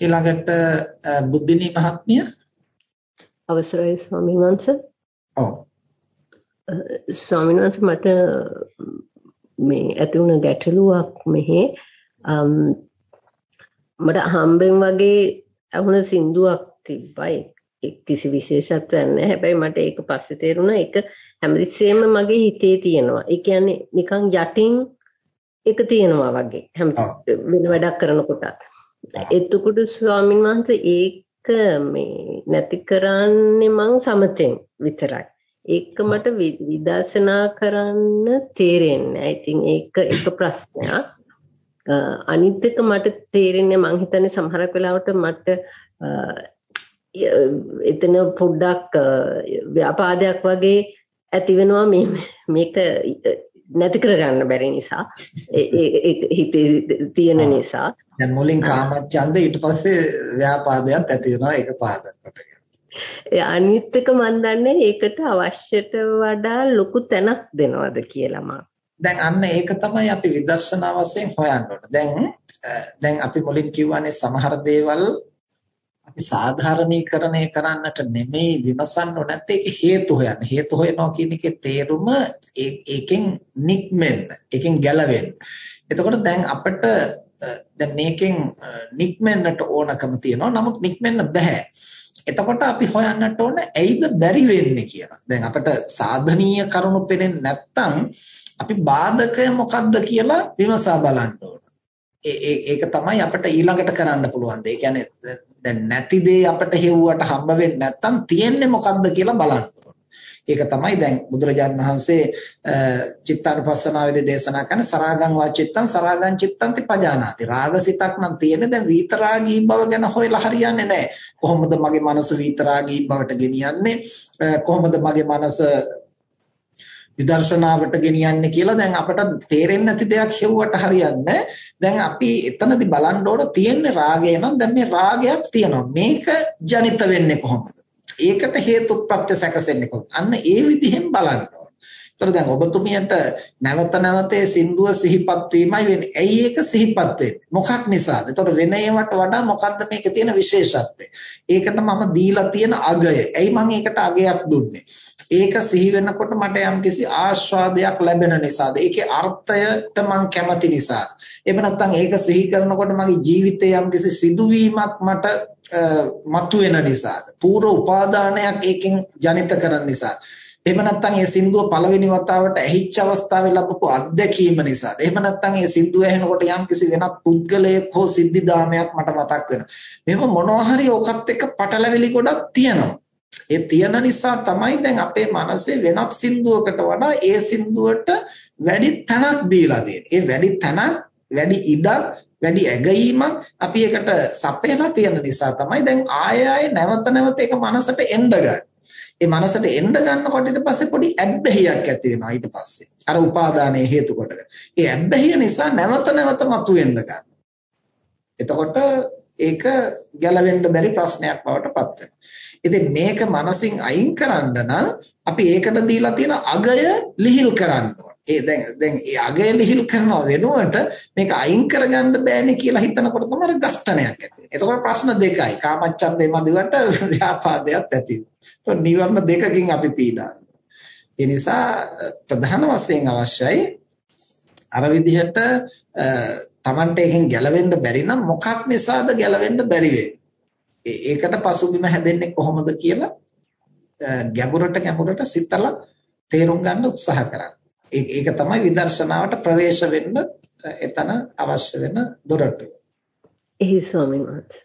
ඊළඟට බුද්ධිනී මහත්මිය අවසරයි ස්වාමීන් වහන්සේ. ඔව්. ස්වාමීන් වහන්සේ මට මේ ඇති වුණ ගැටලුවක් මෙහි මට හම්බෙන් වගේ අහුණ සින්දුවක් තිබ්බයි කිසි විශේෂත්වයක් නැහැ. හැබැයි මට ඒක පස්සේ තේරුණා ඒක හැමතිස්සෙම මගේ හිතේ තියෙනවා. ඒ කියන්නේ නිකන් යටින් ඒක තියෙනවා වගේ. හැම වෙන වැඩක් කරනකොට. එතකොට ස්වාමින් වහන්සේ ඒක මේ නැති කරන්නේ මං සමතෙන් විතරයි. ඒක මට විදර්ශනා කරන්න තේරෙන්නේ. ඉතින් ඒක එක ප්‍රශ්නයක්. අනිත් එක මට තේරෙන්නේ මං හිතන්නේ සමහරක් වෙලාවට මට එතන පොඩ්ඩක් ව්‍යාපාදයක් වගේ ඇති වෙනවා මේ මේක නැති කරගන්න බැරි නිසා හිතේ තියෙන නිසා දැන් මුලින් කාමච්ඡන්ද ඊට පස්සේ ව්‍යාපාදයක් ඇති වෙනවා ඒක පාදක කොටගෙන. ඒ අනිත් එක මන් දන්නේ ඒකට අවශ්‍යට වඩා ලොකු තැනක් දෙනවද කියලා. දැන් අන්න ඒක තමයි අපි විදර්ශනා වශයෙන් හොයන්න ඕන. දැන් දැන් අපි මුලින් කිව්වනේ සමහර දේවල් අපි සාධාරණීකරණය කරන්නට නෙමෙයි විමසන්න ඕන නැත්නම් ඒක හේතු හොයන්න. හේතු හොයනවා කියන එකේ තේරුම ඒකෙන් නික්මෙන්න, ඒකෙන් ගැලවෙන්න. එතකොට දැන් අපිට දැන් මේකෙන් නික්මෙන්නට ඕනකම තියෙනවා. නමුත් නික්මෙන්න බෑ. එතකොට අපි හොයන්නට ඕන ඇයිද බැරි වෙන්නේ කියලා. දැන් අපිට සාධනීය කරුණු පෙනෙන්නේ නැත්නම් අපි බාධකය මොකක්ද කියලා විමසා බලන්න ඕන. ඒක තමයි අපිට ඊළඟට කරන්න පුළුවන්. ඒ කියන්නේ දැන් නැති දේ අපිට හෙව්වට හම්බ වෙන්නේ නැත්නම් තියෙන්නේ මොකක්ද කියලා බලන්න ඒක තමයි දැන් බුදුරජාණන් වහන්සේ චිත්තානුපස්සනාවේදී දේශනා කරන සරාගං වාචිත්තං සරාගං චිත්තං තිපජානාති. රාගසිතක් නම් තියෙන්නේ දැන් විතරාගී බව ගැන හොයලා හරියන්නේ නැහැ. කොහොමද මගේ මනස විතරාගී බවට ගෙනියන්නේ? කොහොමද මගේ මනස විදර්ශනාවට ගෙනියන්නේ කියලා දැන් අපට තේරෙන්නේ නැති දෙයක් හෙව්වට හරියන්නේ දැන් අපි එතනදී බලන්න ඕන තියෙන්නේ රාගය නම් දැන් මේ රාගයක් තියෙනවා මේක ජනිත වෙන්නේ කොහොමද ඒකට හේතු ප්‍රත්‍ය සැකසෙන්නේ කොහොමද අන්න ඒ විදිහෙන් බලන්න ඕන. ඒතර දැන් ඔබතුමියට නැවත නැවතේ සින්දුව සිහිපත් වීමයි වෙන්නේ. ඇයි ඒක සිහිපත් වෙන්නේ? මොකක් නිසාද? ඒතර වෙන ඒවට වඩා මොකද්ද මේකේ තියෙන විශේෂත්වය? ඒකට මම දීලා තියෙන අගය. ඇයි මම ඒකට අගයක් දුන්නේ? ඒක සිහි වෙනකොට මට යම්කිසි ආස්වාදයක් ලැබෙන නිසාද? ඒකේ අර්ථයට මං කැමති නිසාද? එහෙම නැත්නම් ඒක සිහි කරනකොට මගේ ජීවිතයේ යම්කිසි සිදුවීමක් මට මතුවෙන නිසාද? පූර්ව උපාදානයක් ඒකෙන් ජනිත කරන නිසාද? එහෙම නැත්නම් මේ සින්දුව පළවෙනි වතාවට ඇහිච්ච අවස්ථාවේ ලැබපු අත්දැකීම නිසාද? එහෙම නැත්නම් මේ සින්දුව ඇහෙනකොට යම්කිසි වෙනත් පුද්ගලයෙක් හෝ සිද්ධිදාමයක් මට මතක් වෙනවා. මෙහෙම මොනවා හරි ඔකත් එක්ක පටලැවිලි ගොඩක් තියෙනවා. ඒ තියෙන නිසා තමයි දැන් අපේ මනසේ වෙනත් සින්දුවකට වඩා ඒ සින්දුවට වැඩි තැනක් දීලා තියෙන්නේ. ඒ වැඩි තැනක්, වැඩි ඉඩක්, වැඩි ඇගීමක් අපි ඒකට සපයලා තියෙන නිසා තමයි දැන් ආය ආය නැවත නැවත ඒක මනසට එන්න ගන්නේ. ඒ මනසට එන්න ගන්නකොට ඊට පස්සේ පොඩි ඇබ්බැහියක් ඇති වෙනවා ඊට පස්සේ. අර උපාදානයේ හේතු කොටගෙන. ඒ ඇබ්බැහිය නිසා නැවත නැවත මතුවෙන්න ගන්නවා. එතකොට ඒක ගැලවෙන්න බැරි ප්‍රශ්නයක් බවට පත් වෙනවා. ඉතින් මේක මනසින් අයින් කරන්න නම් අපි ඒකට දීලා තියෙන අගය ලිහිල් කරන්න ඒ දැන් දැන් ඒ අගය ලිහිල් කරනව වෙනුවට මේක අයින් කරගන්න බෑනේ කියලා හිතනකොට තමයි ගස්ඨනයක් ඇති වෙන්නේ. එතකොට ප්‍රශ්න දෙකයි. කාමච්ඡන්දේ මදිවට ව්‍යාපාදයක් ඇති වෙනවා. නිවර්ණ දෙකකින් අපි පීඩානවා. ඒ නිසා ප්‍රධාන වශයෙන් අවශ්‍යයි අර විදිහට Tamante එකෙන් ගැලවෙන්න බැරි නම් මොකක් නිසාද ගැලවෙන්න බැරි ඒකට පසුබිම හැදෙන්නේ කොහොමද කියලා ගැඹුරට ගැඹුරට සිතලා තේරුම් ගන්න උත්සාහ කරන්න. ඒක තමයි විදර්ශනාවට ප්‍රවේශ වෙන්න එතන අවශ්‍ය වෙන දොරටුව. එහි ස්වාමීන් වහන්සේ.